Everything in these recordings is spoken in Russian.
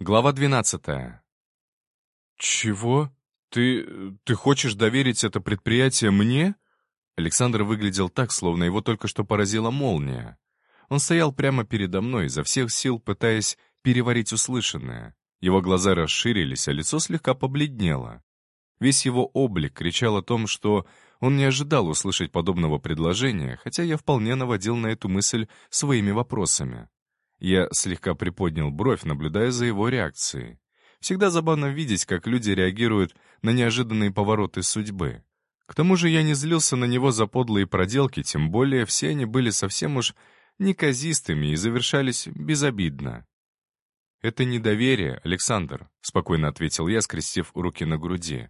Глава 12. «Чего? Ты... ты хочешь доверить это предприятие мне?» Александр выглядел так, словно его только что поразила молния. Он стоял прямо передо мной, изо всех сил пытаясь переварить услышанное. Его глаза расширились, а лицо слегка побледнело. Весь его облик кричал о том, что он не ожидал услышать подобного предложения, хотя я вполне наводил на эту мысль своими вопросами. Я слегка приподнял бровь, наблюдая за его реакцией. Всегда забавно видеть, как люди реагируют на неожиданные повороты судьбы. К тому же я не злился на него за подлые проделки, тем более все они были совсем уж неказистыми и завершались безобидно. «Это недоверие, Александр», — спокойно ответил я, скрестив руки на груди.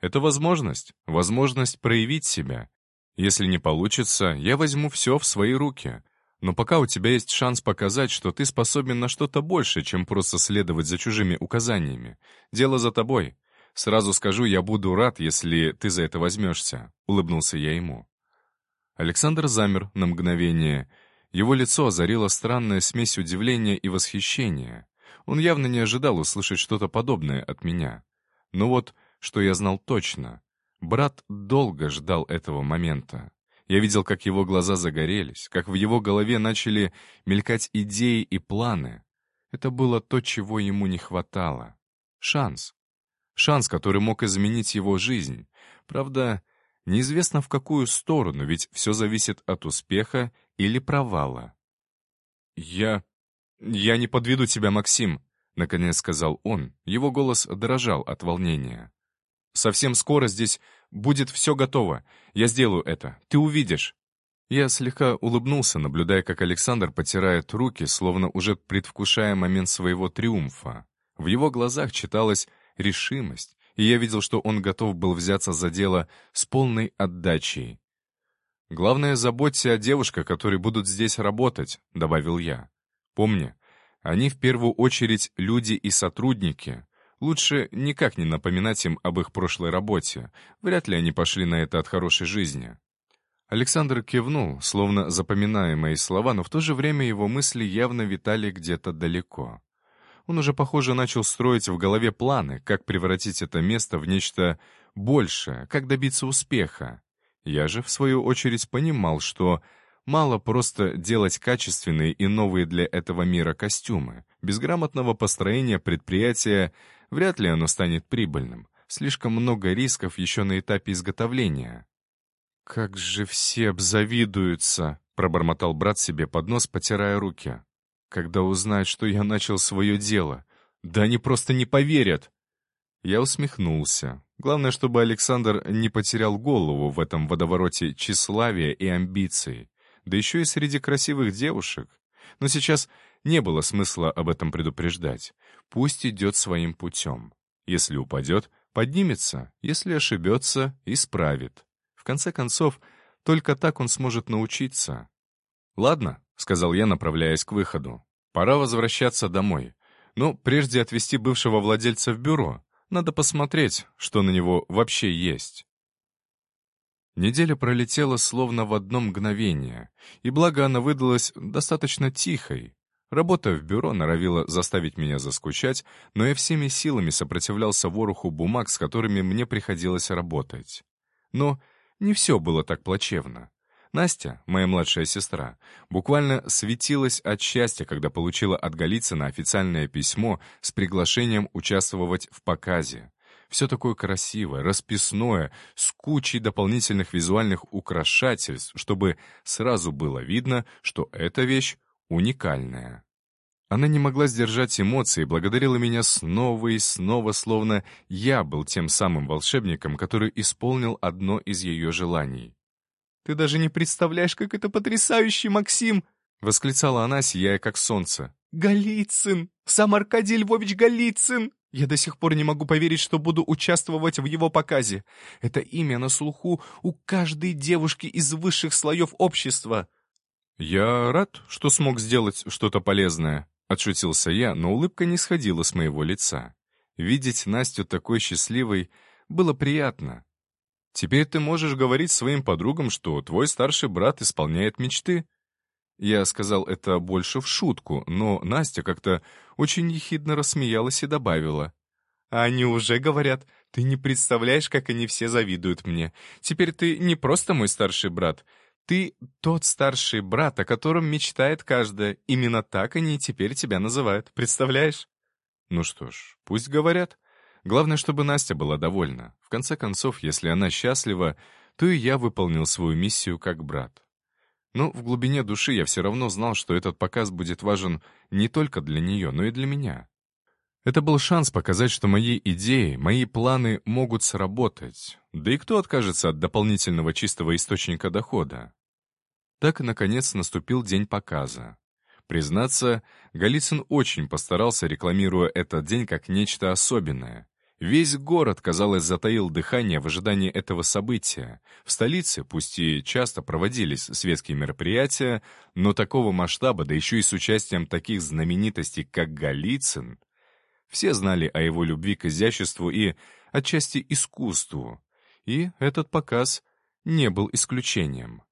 «Это возможность, возможность проявить себя. Если не получится, я возьму все в свои руки. Но пока у тебя есть шанс показать, что ты способен на что-то большее, чем просто следовать за чужими указаниями. Дело за тобой. Сразу скажу, я буду рад, если ты за это возьмешься», — улыбнулся я ему. Александр замер на мгновение. Его лицо озарило странная смесь удивления и восхищения. Он явно не ожидал услышать что-то подобное от меня. Но вот, что я знал точно. Брат долго ждал этого момента. Я видел, как его глаза загорелись, как в его голове начали мелькать идеи и планы. Это было то, чего ему не хватало. Шанс. Шанс, который мог изменить его жизнь. Правда, неизвестно в какую сторону, ведь все зависит от успеха или провала. «Я... я не подведу тебя, Максим», — наконец сказал он. Его голос дрожал от волнения. «Совсем скоро здесь Будет все готово. Я сделаю это. Ты увидишь». Я слегка улыбнулся, наблюдая, как Александр потирает руки, словно уже предвкушая момент своего триумфа. В его глазах читалась решимость, и я видел, что он готов был взяться за дело с полной отдачей. «Главное, заботься о девушках, которые будут здесь работать», — добавил я. «Помни, они в первую очередь люди и сотрудники, Лучше никак не напоминать им об их прошлой работе. Вряд ли они пошли на это от хорошей жизни. Александр кивнул, словно запоминая мои слова, но в то же время его мысли явно витали где-то далеко. Он уже, похоже, начал строить в голове планы, как превратить это место в нечто большее, как добиться успеха. Я же, в свою очередь, понимал, что мало просто делать качественные и новые для этого мира костюмы. Без грамотного построения предприятия Вряд ли оно станет прибыльным. Слишком много рисков еще на этапе изготовления. «Как же все обзавидуются!» — пробормотал брат себе под нос, потирая руки. «Когда узнают, что я начал свое дело. Да они просто не поверят!» Я усмехнулся. Главное, чтобы Александр не потерял голову в этом водовороте тщеславия и амбиций. Да еще и среди красивых девушек. Но сейчас не было смысла об этом предупреждать. Пусть идет своим путем. Если упадет, поднимется, если ошибется, исправит. В конце концов, только так он сможет научиться. «Ладно», — сказал я, направляясь к выходу. «Пора возвращаться домой. Но прежде отвезти бывшего владельца в бюро. Надо посмотреть, что на него вообще есть». Неделя пролетела словно в одно мгновение, и благо она выдалась достаточно тихой. Работа в бюро норовила заставить меня заскучать, но я всеми силами сопротивлялся вороху бумаг, с которыми мне приходилось работать. Но не все было так плачевно. Настя, моя младшая сестра, буквально светилась от счастья, когда получила от Голицына официальное письмо с приглашением участвовать в показе. Все такое красивое, расписное, с кучей дополнительных визуальных украшательств, чтобы сразу было видно, что эта вещь уникальная. Она не могла сдержать эмоции, благодарила меня снова и снова, словно я был тем самым волшебником, который исполнил одно из ее желаний. «Ты даже не представляешь, как это потрясающе, Максим!» — восклицала она, сияя как солнце. «Голицын! Сам Аркадий Львович Голицын! Я до сих пор не могу поверить, что буду участвовать в его показе. Это имя на слуху у каждой девушки из высших слоев общества». «Я рад, что смог сделать что-то полезное», — отшутился я, но улыбка не сходила с моего лица. Видеть Настю такой счастливой было приятно. «Теперь ты можешь говорить своим подругам, что твой старший брат исполняет мечты». Я сказал это больше в шутку, но Настя как-то очень ехидно рассмеялась и добавила. «А они уже говорят, ты не представляешь, как они все завидуют мне. Теперь ты не просто мой старший брат, ты тот старший брат, о котором мечтает каждая. Именно так они теперь тебя называют. Представляешь? Ну что ж, пусть говорят. Главное, чтобы Настя была довольна. В конце концов, если она счастлива, то и я выполнил свою миссию как брат. Но в глубине души я все равно знал, что этот показ будет важен не только для нее, но и для меня. Это был шанс показать, что мои идеи, мои планы могут сработать. Да и кто откажется от дополнительного чистого источника дохода? Так, наконец, наступил день показа. Признаться, Голицын очень постарался, рекламируя этот день как нечто особенное. Весь город, казалось, затаил дыхание в ожидании этого события. В столице, пусть и часто проводились светские мероприятия, но такого масштаба, да еще и с участием таких знаменитостей, как Голицын, все знали о его любви к изяществу и, отчасти, искусству. И этот показ не был исключением.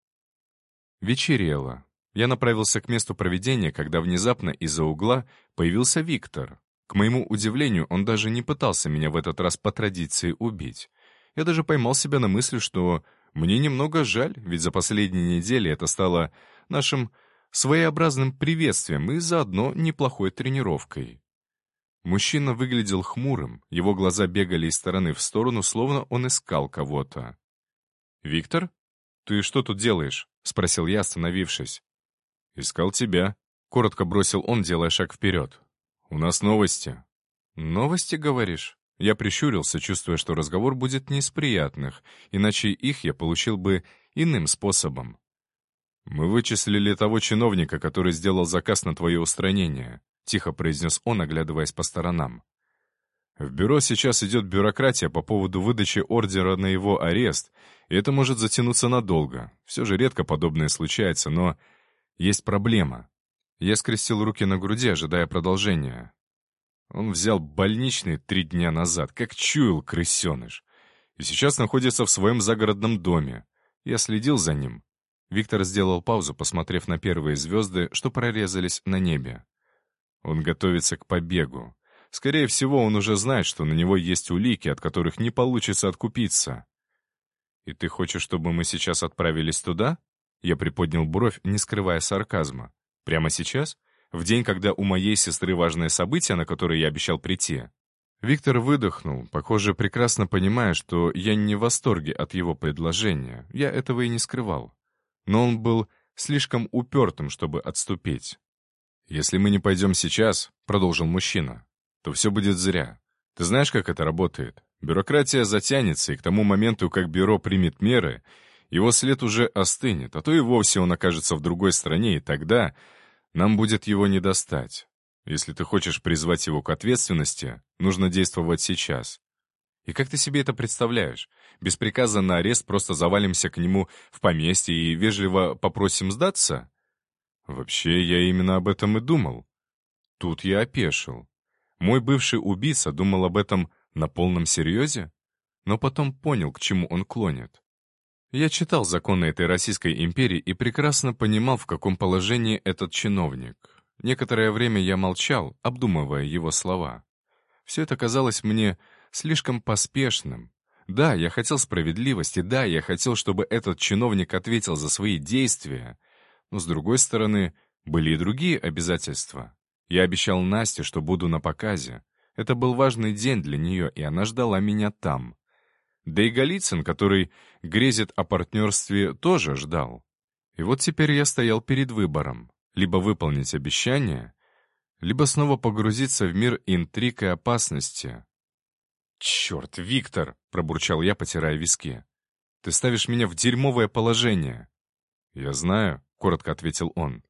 Вечерело. Я направился к месту проведения, когда внезапно из-за угла появился Виктор. К моему удивлению, он даже не пытался меня в этот раз по традиции убить. Я даже поймал себя на мысли, что мне немного жаль, ведь за последние недели это стало нашим своеобразным приветствием и заодно неплохой тренировкой. Мужчина выглядел хмурым, его глаза бегали из стороны в сторону, словно он искал кого-то. «Виктор, ты что тут делаешь?» — спросил я, остановившись. «Искал тебя», — коротко бросил он, делая шаг вперед. «У нас новости». «Новости, говоришь?» Я прищурился, чувствуя, что разговор будет не из приятных, иначе их я получил бы иным способом. «Мы вычислили того чиновника, который сделал заказ на твое устранение. — тихо произнес он, оглядываясь по сторонам. «В бюро сейчас идет бюрократия по поводу выдачи ордера на его арест, и это может затянуться надолго. Все же редко подобное случается, но есть проблема». Я скрестил руки на груди, ожидая продолжения. Он взял больничный три дня назад, как чуял крысеныш, и сейчас находится в своем загородном доме. Я следил за ним. Виктор сделал паузу, посмотрев на первые звезды, что прорезались на небе. Он готовится к побегу. Скорее всего, он уже знает, что на него есть улики, от которых не получится откупиться. «И ты хочешь, чтобы мы сейчас отправились туда?» Я приподнял бровь, не скрывая сарказма. «Прямо сейчас? В день, когда у моей сестры важное событие, на которое я обещал прийти?» Виктор выдохнул, похоже, прекрасно понимая, что я не в восторге от его предложения. Я этого и не скрывал. Но он был слишком упертым, чтобы отступить. «Если мы не пойдем сейчас», — продолжил мужчина, — «то все будет зря. Ты знаешь, как это работает? Бюрократия затянется, и к тому моменту, как бюро примет меры, его след уже остынет, а то и вовсе он окажется в другой стране, и тогда нам будет его не достать. Если ты хочешь призвать его к ответственности, нужно действовать сейчас. И как ты себе это представляешь? Без приказа на арест просто завалимся к нему в поместье и вежливо попросим сдаться? Вообще, я именно об этом и думал. Тут я опешил. Мой бывший убийца думал об этом на полном серьезе, но потом понял, к чему он клонит. Я читал законы этой Российской империи и прекрасно понимал, в каком положении этот чиновник. Некоторое время я молчал, обдумывая его слова. Все это казалось мне слишком поспешным. Да, я хотел справедливости, да, я хотел, чтобы этот чиновник ответил за свои действия — но, с другой стороны, были и другие обязательства. Я обещал Насте, что буду на показе. Это был важный день для нее, и она ждала меня там. Да и Голицын, который грезит о партнерстве, тоже ждал. И вот теперь я стоял перед выбором. Либо выполнить обещание, либо снова погрузиться в мир интриг и опасности. «Черт, Виктор!» — пробурчал я, потирая виски. «Ты ставишь меня в дерьмовое положение». «Я знаю», — коротко ответил он.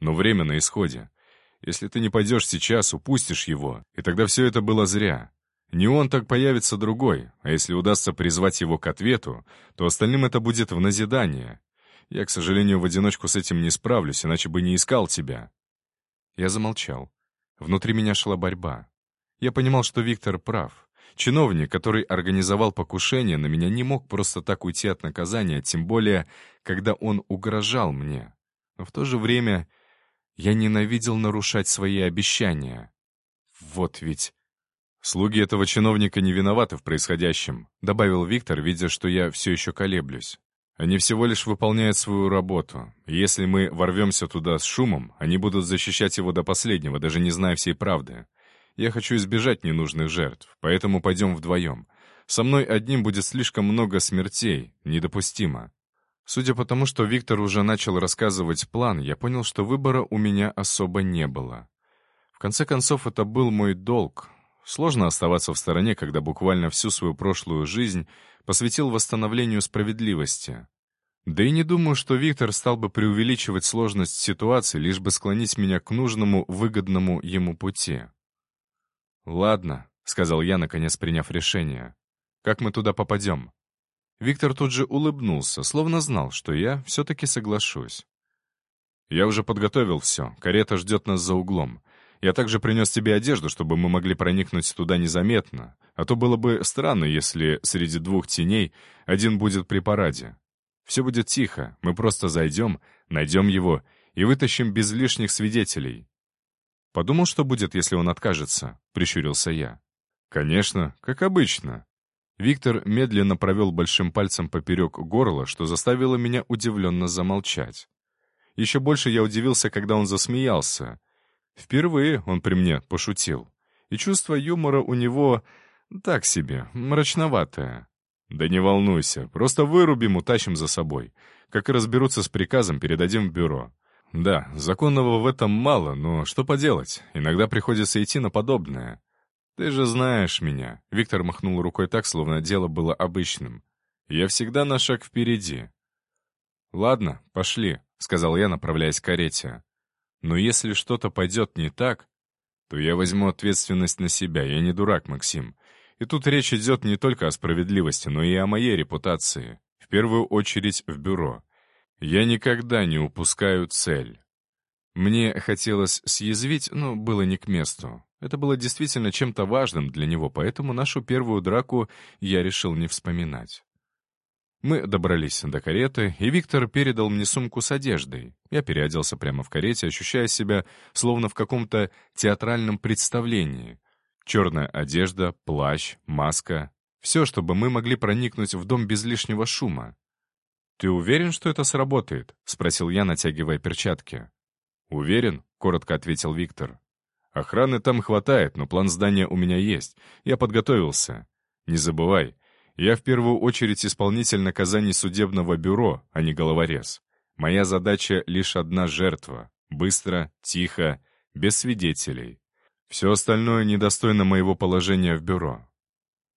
«Но время на исходе. Если ты не пойдешь сейчас, упустишь его, и тогда все это было зря. Не он, так появится другой, а если удастся призвать его к ответу, то остальным это будет в назидание. Я, к сожалению, в одиночку с этим не справлюсь, иначе бы не искал тебя». Я замолчал. Внутри меня шла борьба. Я понимал, что Виктор прав. Чиновник, который организовал покушение на меня, не мог просто так уйти от наказания, тем более, когда он угрожал мне. но в то же время я ненавидел нарушать свои обещания. Вот ведь... «Слуги этого чиновника не виноваты в происходящем», — добавил Виктор, видя, что я все еще колеблюсь. «Они всего лишь выполняют свою работу. Если мы ворвемся туда с шумом, они будут защищать его до последнего, даже не зная всей правды. Я хочу избежать ненужных жертв, поэтому пойдем вдвоем. Со мной одним будет слишком много смертей, недопустимо». Судя по тому, что Виктор уже начал рассказывать план, я понял, что выбора у меня особо не было. В конце концов, это был мой долг, Сложно оставаться в стороне, когда буквально всю свою прошлую жизнь посвятил восстановлению справедливости. Да и не думаю, что Виктор стал бы преувеличивать сложность ситуации, лишь бы склонить меня к нужному, выгодному ему пути. «Ладно», — сказал я, наконец приняв решение. «Как мы туда попадем?» Виктор тут же улыбнулся, словно знал, что я все-таки соглашусь. «Я уже подготовил все. Карета ждет нас за углом. Я также принес тебе одежду, чтобы мы могли проникнуть туда незаметно, а то было бы странно, если среди двух теней один будет при параде. Все будет тихо, мы просто зайдем, найдем его и вытащим без лишних свидетелей. Подумал, что будет, если он откажется, прищурился я. Конечно, как обычно. Виктор медленно провел большим пальцем поперек горла, что заставило меня удивленно замолчать. Еще больше я удивился, когда он засмеялся — Впервые он при мне пошутил. И чувство юмора у него так себе, мрачноватое. Да не волнуйся, просто вырубим, утащим за собой. Как и разберутся с приказом, передадим в бюро. Да, законного в этом мало, но что поделать, иногда приходится идти на подобное. Ты же знаешь меня. Виктор махнул рукой так, словно дело было обычным. Я всегда на шаг впереди. Ладно, пошли, сказал я, направляясь к карете. Но если что-то пойдет не так, то я возьму ответственность на себя, я не дурак, Максим. И тут речь идет не только о справедливости, но и о моей репутации. В первую очередь в бюро. Я никогда не упускаю цель. Мне хотелось съязвить, но было не к месту. Это было действительно чем-то важным для него, поэтому нашу первую драку я решил не вспоминать. Мы добрались до кареты, и Виктор передал мне сумку с одеждой. Я переоделся прямо в карете, ощущая себя словно в каком-то театральном представлении. Черная одежда, плащ, маска. Все, чтобы мы могли проникнуть в дом без лишнего шума. «Ты уверен, что это сработает?» — спросил я, натягивая перчатки. «Уверен», — коротко ответил Виктор. «Охраны там хватает, но план здания у меня есть. Я подготовился. Не забывай, я в первую очередь исполнитель наказаний судебного бюро, а не головорез. Моя задача — лишь одна жертва. Быстро, тихо, без свидетелей. Все остальное недостойно моего положения в бюро.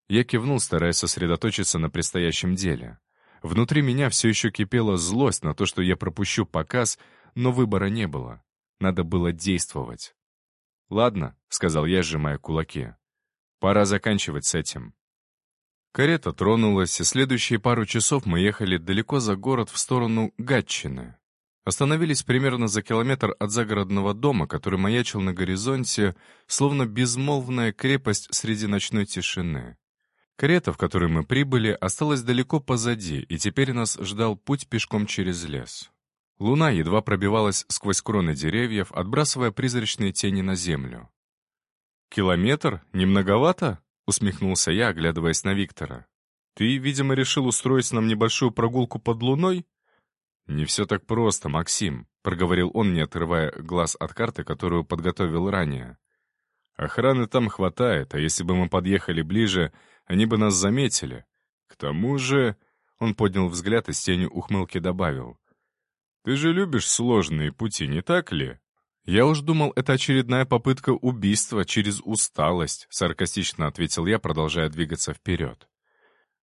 Я кивнул, стараясь сосредоточиться на предстоящем деле. Внутри меня все еще кипела злость на то, что я пропущу показ, но выбора не было. Надо было действовать. «Ладно», — сказал я, сжимая кулаки. «Пора заканчивать с этим. Карета тронулась, и следующие пару часов мы ехали далеко за город в сторону Гатчины. Остановились примерно за километр от загородного дома, который маячил на горизонте, словно безмолвная крепость среди ночной тишины. Карета, в которой мы прибыли, осталась далеко позади, и теперь нас ждал путь пешком через лес. Луна едва пробивалась сквозь кроны деревьев, отбрасывая призрачные тени на землю. «Километр? Не многовато?» — усмехнулся я, оглядываясь на Виктора. «Ты, видимо, решил устроить нам небольшую прогулку под луной?» «Не все так просто, Максим», — проговорил он, не отрывая глаз от карты, которую подготовил ранее. «Охраны там хватает, а если бы мы подъехали ближе, они бы нас заметили. К тому же...» — он поднял взгляд и с тенью ухмылки добавил. «Ты же любишь сложные пути, не так ли?» «Я уж думал, это очередная попытка убийства через усталость», — саркастично ответил я, продолжая двигаться вперед.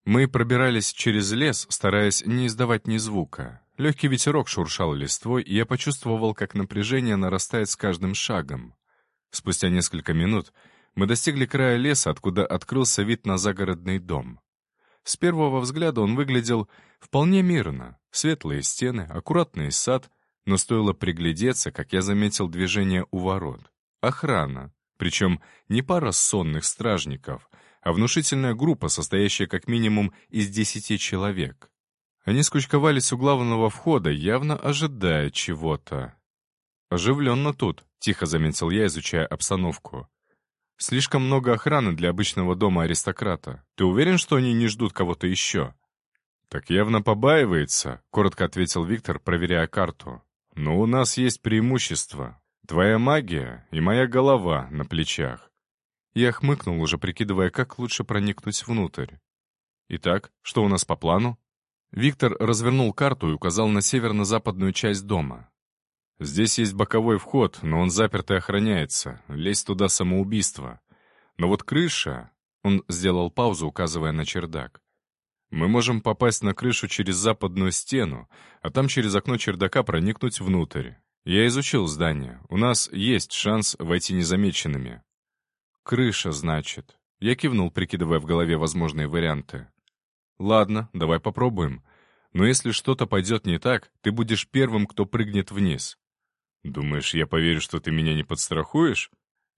Мы пробирались через лес, стараясь не издавать ни звука. Легкий ветерок шуршал листвой, и я почувствовал, как напряжение нарастает с каждым шагом. Спустя несколько минут мы достигли края леса, откуда открылся вид на загородный дом. С первого взгляда он выглядел вполне мирно. Светлые стены, аккуратный сад — но стоило приглядеться, как я заметил движение у ворот. Охрана. Причем не пара сонных стражников, а внушительная группа, состоящая как минимум из десяти человек. Они скучковались у главного входа, явно ожидая чего-то. «Оживленно тут», — тихо заметил я, изучая обстановку. «Слишком много охраны для обычного дома аристократа. Ты уверен, что они не ждут кого-то еще?» «Так явно побаивается», — коротко ответил Виктор, проверяя карту. «Но у нас есть преимущество. Твоя магия и моя голова на плечах». Я хмыкнул, уже прикидывая, как лучше проникнуть внутрь. «Итак, что у нас по плану?» Виктор развернул карту и указал на северно-западную часть дома. Здесь есть боковой вход, но он заперт и охраняется. Лезть туда самоубийство. Но вот крыша... Он сделал паузу, указывая на чердак. Мы можем попасть на крышу через западную стену, а там через окно чердака проникнуть внутрь. Я изучил здание. У нас есть шанс войти незамеченными. Крыша, значит. Я кивнул, прикидывая в голове возможные варианты. Ладно, давай попробуем. Но если что-то пойдет не так, ты будешь первым, кто прыгнет вниз. «Думаешь, я поверю, что ты меня не подстрахуешь?»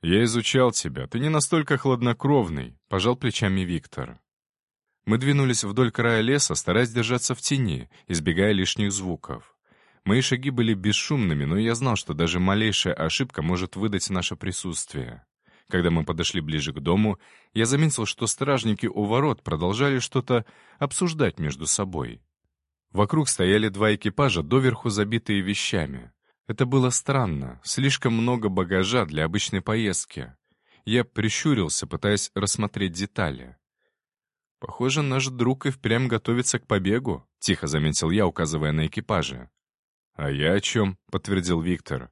«Я изучал тебя, ты не настолько хладнокровный», — пожал плечами Виктор. Мы двинулись вдоль края леса, стараясь держаться в тени, избегая лишних звуков. Мои шаги были бесшумными, но я знал, что даже малейшая ошибка может выдать наше присутствие. Когда мы подошли ближе к дому, я заметил, что стражники у ворот продолжали что-то обсуждать между собой. Вокруг стояли два экипажа, доверху забитые вещами. Это было странно, слишком много багажа для обычной поездки. Я прищурился, пытаясь рассмотреть детали. «Похоже, наш друг и впрямь готовится к побегу», — тихо заметил я, указывая на экипажи. «А я о чем?» — подтвердил Виктор.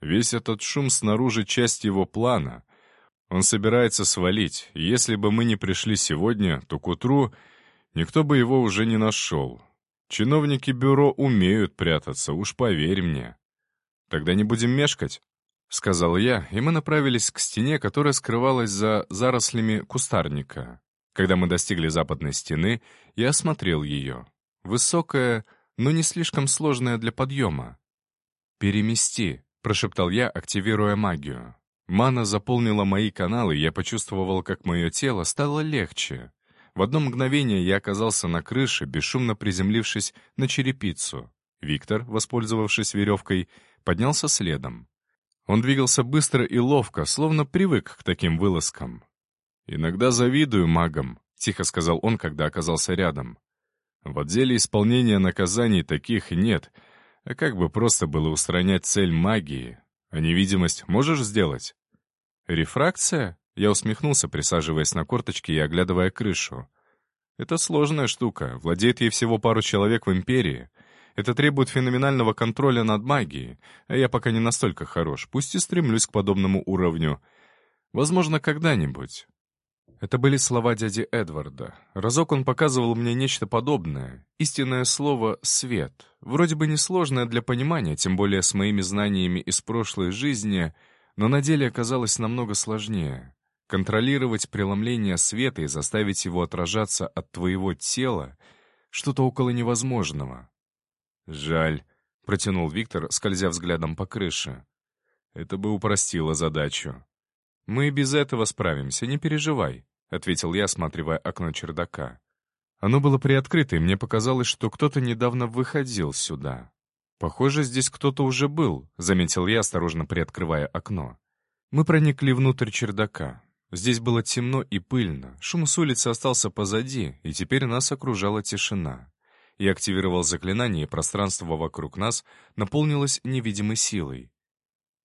«Весь этот шум снаружи — часть его плана. Он собирается свалить, если бы мы не пришли сегодня, то к утру никто бы его уже не нашел. Чиновники бюро умеют прятаться, уж поверь мне». «Тогда не будем мешкать», — сказал я, и мы направились к стене, которая скрывалась за зарослями кустарника. Когда мы достигли западной стены, я осмотрел ее. Высокая, но не слишком сложная для подъема. «Перемести», — прошептал я, активируя магию. Мана заполнила мои каналы, я почувствовал, как мое тело стало легче. В одно мгновение я оказался на крыше, бесшумно приземлившись на черепицу. Виктор, воспользовавшись веревкой, поднялся следом. Он двигался быстро и ловко, словно привык к таким вылазкам. «Иногда завидую магам», — тихо сказал он, когда оказался рядом. «В отделе исполнения наказаний таких нет, а как бы просто было устранять цель магии. А невидимость можешь сделать?» «Рефракция?» — я усмехнулся, присаживаясь на корточки и оглядывая крышу. «Это сложная штука, владеет ей всего пару человек в Империи». Это требует феноменального контроля над магией, а я пока не настолько хорош, пусть и стремлюсь к подобному уровню. Возможно, когда-нибудь. Это были слова дяди Эдварда. Разок он показывал мне нечто подобное. Истинное слово «свет». Вроде бы несложное для понимания, тем более с моими знаниями из прошлой жизни, но на деле оказалось намного сложнее. Контролировать преломление света и заставить его отражаться от твоего тела — что-то около невозможного. «Жаль», — протянул Виктор, скользя взглядом по крыше. «Это бы упростило задачу». «Мы и без этого справимся, не переживай», — ответил я, осматривая окно чердака. Оно было приоткрыто, и мне показалось, что кто-то недавно выходил сюда. «Похоже, здесь кто-то уже был», — заметил я, осторожно приоткрывая окно. Мы проникли внутрь чердака. Здесь было темно и пыльно, шум с улицы остался позади, и теперь нас окружала тишина. Я активировал заклинание, и пространство вокруг нас наполнилось невидимой силой.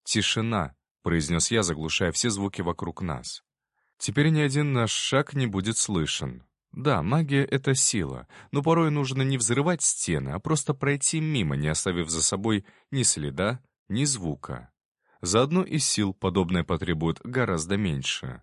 «Тишина», — произнес я, заглушая все звуки вокруг нас. «Теперь ни один наш шаг не будет слышен. Да, магия — это сила, но порой нужно не взрывать стены, а просто пройти мимо, не оставив за собой ни следа, ни звука. Заодно и сил подобное потребует гораздо меньше.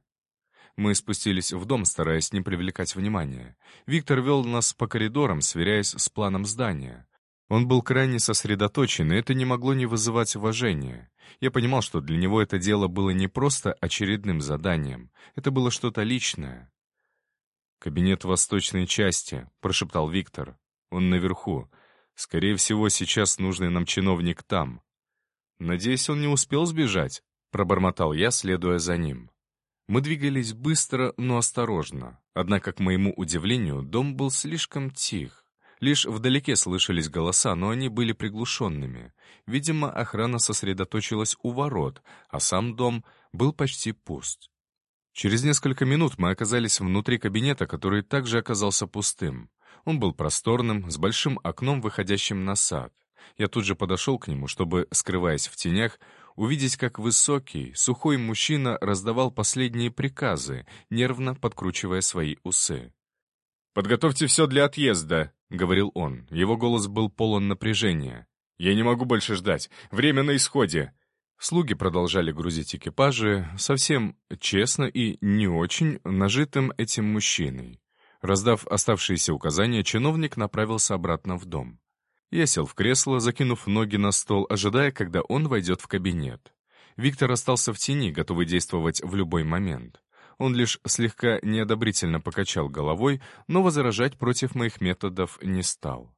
Мы спустились в дом, стараясь не привлекать внимания. Виктор вел нас по коридорам, сверяясь с планом здания. Он был крайне сосредоточен, и это не могло не вызывать уважения. Я понимал, что для него это дело было не просто очередным заданием. Это было что-то личное. «Кабинет восточной части», — прошептал Виктор. «Он наверху. Скорее всего, сейчас нужный нам чиновник там». «Надеюсь, он не успел сбежать», — пробормотал я, следуя за ним. Мы двигались быстро, но осторожно. Однако, к моему удивлению, дом был слишком тих. Лишь вдалеке слышались голоса, но они были приглушенными. Видимо, охрана сосредоточилась у ворот, а сам дом был почти пуст. Через несколько минут мы оказались внутри кабинета, который также оказался пустым. Он был просторным, с большим окном, выходящим на сад. Я тут же подошел к нему, чтобы, скрываясь в тенях, увидеть, как высокий, сухой мужчина раздавал последние приказы, нервно подкручивая свои усы. «Подготовьте все для отъезда», — говорил он. Его голос был полон напряжения. «Я не могу больше ждать. Время на исходе». Слуги продолжали грузить экипажи, совсем честно и не очень нажитым этим мужчиной. Раздав оставшиеся указания, чиновник направился обратно в дом. Я сел в кресло, закинув ноги на стол, ожидая, когда он войдет в кабинет. Виктор остался в тени, готовый действовать в любой момент. Он лишь слегка неодобрительно покачал головой, но возражать против моих методов не стал.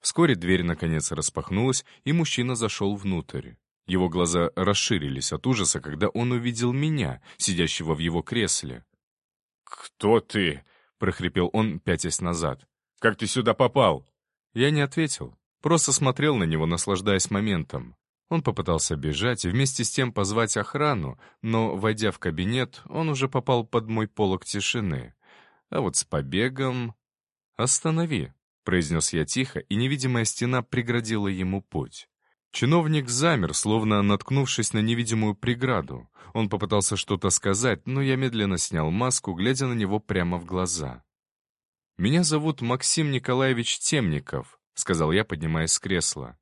Вскоре дверь наконец распахнулась, и мужчина зашел внутрь. Его глаза расширились от ужаса, когда он увидел меня, сидящего в его кресле. «Кто ты?» — прохрипел он, пятясь назад. «Как ты сюда попал?» Я не ответил, просто смотрел на него, наслаждаясь моментом. Он попытался бежать вместе с тем позвать охрану, но, войдя в кабинет, он уже попал под мой полог тишины. А вот с побегом... «Останови», — произнес я тихо, и невидимая стена преградила ему путь. Чиновник замер, словно наткнувшись на невидимую преграду. Он попытался что-то сказать, но я медленно снял маску, глядя на него прямо в глаза. «Меня зовут Максим Николаевич Темников», — сказал я, поднимаясь с кресла.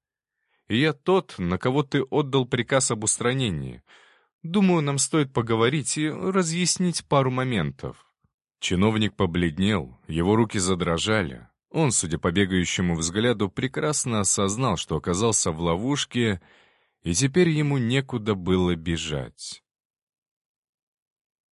«И я тот, на кого ты отдал приказ об устранении. Думаю, нам стоит поговорить и разъяснить пару моментов». Чиновник побледнел, его руки задрожали. Он, судя по бегающему взгляду, прекрасно осознал, что оказался в ловушке, и теперь ему некуда было бежать.